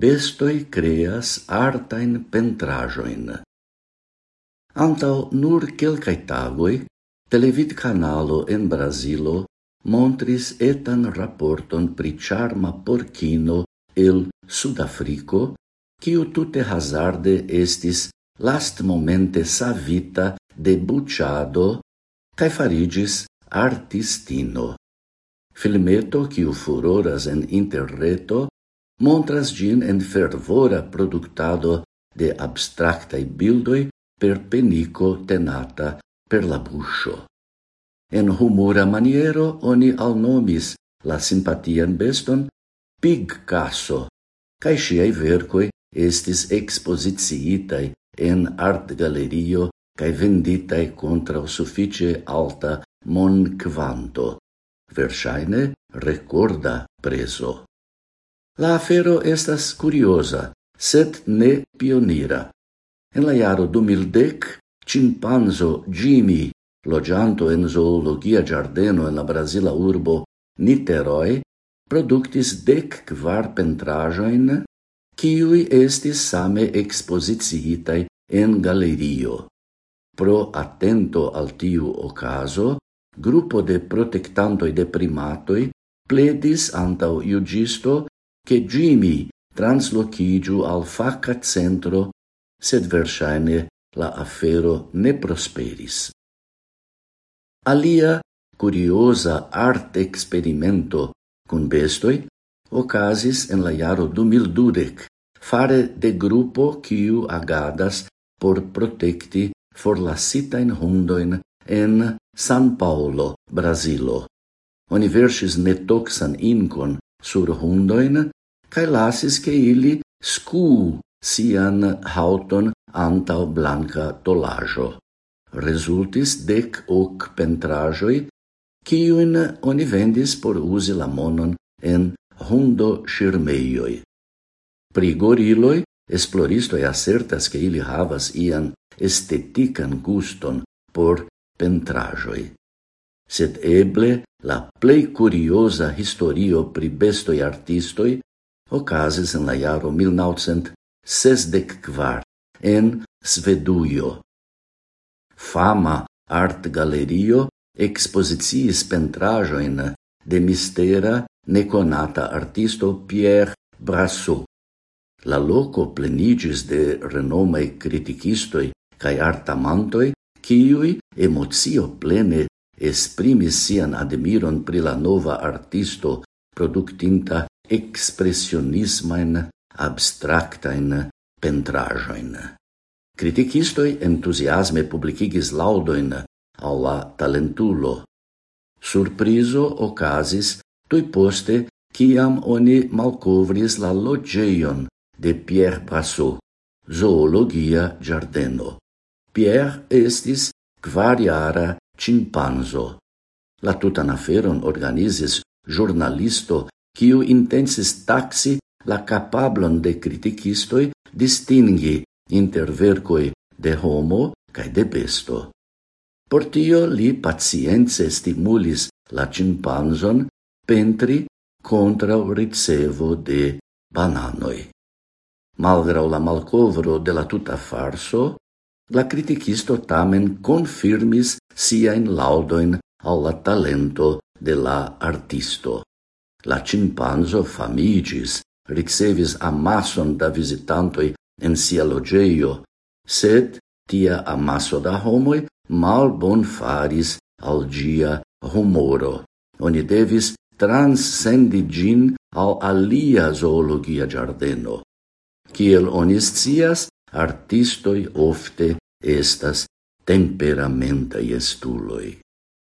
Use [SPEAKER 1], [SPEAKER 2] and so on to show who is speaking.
[SPEAKER 1] bestoi creas artain pentrajoin. Antau nur quelcae tagoi, televid canalo en Brasilo montris etan raporton pri charma porcino el Sudafrico, quiu tute hazarde estis last momente savita de buciado cae farigis artistino. Filmeto quiu furoras en interreto montras gin en fervora productado de abstractai bildoi per penico tenata per la buscio. En humora maniero oni alnomis la simpatian beston pig caso, cae sciai vercoi estis expositiitai en art galerio cae venditai contra o suffice alta mon quanto, versaine recorda preso. La afero estas curiosa, sed ne pionira. En la jaro 2010, cimpanzo Jimmy, logianto en zoologia giardeno en la Brasila urbo Niteroi, productis dec kvar pentrajoin, kiui estis same expositiitai en galerio. Pro atento al tiu ocaso, gruppo de protectantoi de primatoi pledis antau iugisto che Jimmy translocigiu al faca centro, sed versaine la afero ne prosperis. Alia curiosa art experimento cun bestoi ocasis en la iaro 2012 fare de gruppo quiu agadas por protecti forlasitain hundoin en San Paolo, Brasilo. Oni versis netoxan incon sur hundoin cae lasis che ili scu sian hauton antau blanca tolajo. Resultis dec hoc pentrajoi, ciuin oni vendis por usi la monon en hundo shirmeioi. Pri goriloi, esploristoi acertas che ili havas ian estetican guston por pentrajoi. Sed eble la plei curiosa historio pri bestoi artistoi ocasis en la iaro 1964 en Sveduio. Fama art-galerio expositiis pentrajoin de mistera neconata artisto Pierre Brassot. La loco plenigis de renomei criticistoi cae artamantoi, ciui emozio plene esprimis sian admiron pri la nova artisto productinta expressionismain abstractain pentrajoin. Criticistoi entusiasme publicigis laudoin au la talentulo. Surpriso ocasis tui poste ciam oni malcovris la logeion de Pierre Brassot, zoologia giardeno. Pierre estis quariara cimpanzo. La tutan aferon organizis giornalisto kiu intensis taxi la capablon de criticistoi distingi inter vercoi de homo cae de besto. Por tio li pacience stimulis la cimpanzon pentri contra ricevo de bananoi. Malgrau la malcovro de la tuta farso, la criticisto tamen confirmis sia in laudoin alla talento de la artisto. La cimpanzo famigis, ricevis amason da visitantoi en sia logeio, sed tia amaso da homoi mal bon faris al gia humoro. Oni devis transcendi gin al alia zoologia giardeno. Ciel onis cias, artistoi ofte estas temperamentai estuloi.